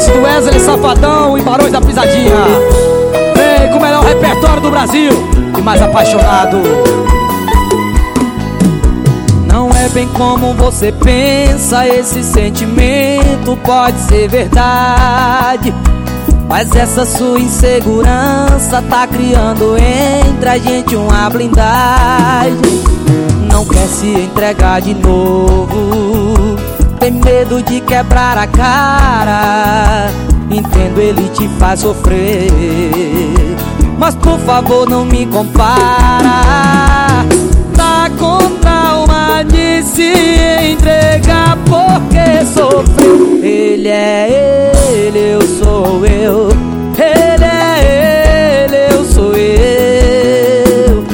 sucesso do Wesley Safadão e Barões da Pisadinha. Vem com o melhor repertório do Brasil e mais apaixonado. Não é bem como você pensa, esse sentimento pode ser verdade. Mas essa sua insegurança tá criando entre a gente uma blindagem. Não quer se entregar de novo, tem medo de quebrar a cara. Entendo, ele te faz sofrer. Mas por favor, não me compara. Tá com trauma de se entregar porque sofreu. Ele é ele, eu sou eu. Ele é ele, eu sou eu.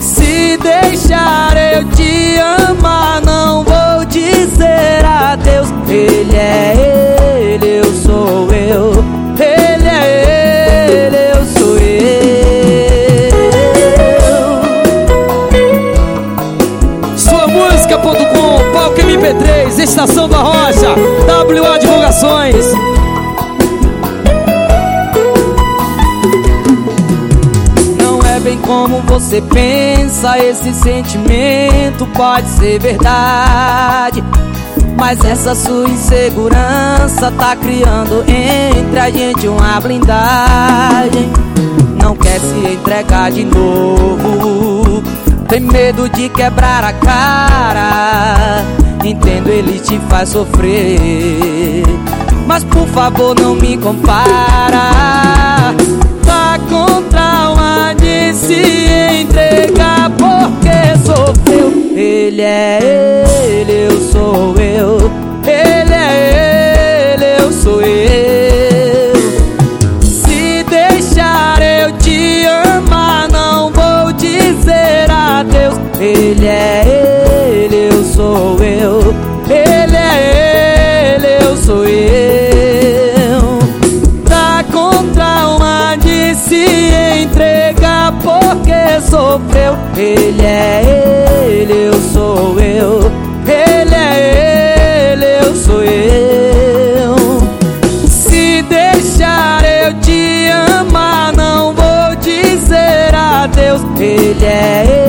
Se deixar eu te sou eu. Ele é ele, eu sou eu. Sua música.com, Palco MP3, Estação da Rocha, WA Divulgações. bem como você pensa, esse sentimento pode ser verdade. Mas essa sua insegurança tá criando entre a gente uma blindagem. Não quer se entregar de novo, tem medo de quebrar a cara. Entendo, ele te faz sofrer. Mas por favor, não me compara. Tá com trauma de se entregar sou eu. Ele é ele, eu sou eu. Tá com trauma de se entregar porque sofreu. Ele é ele, eu sou eu. Ele é ele, eu sou eu. Se deixar eu te amar, não vou dizer adeus. Ele é ele.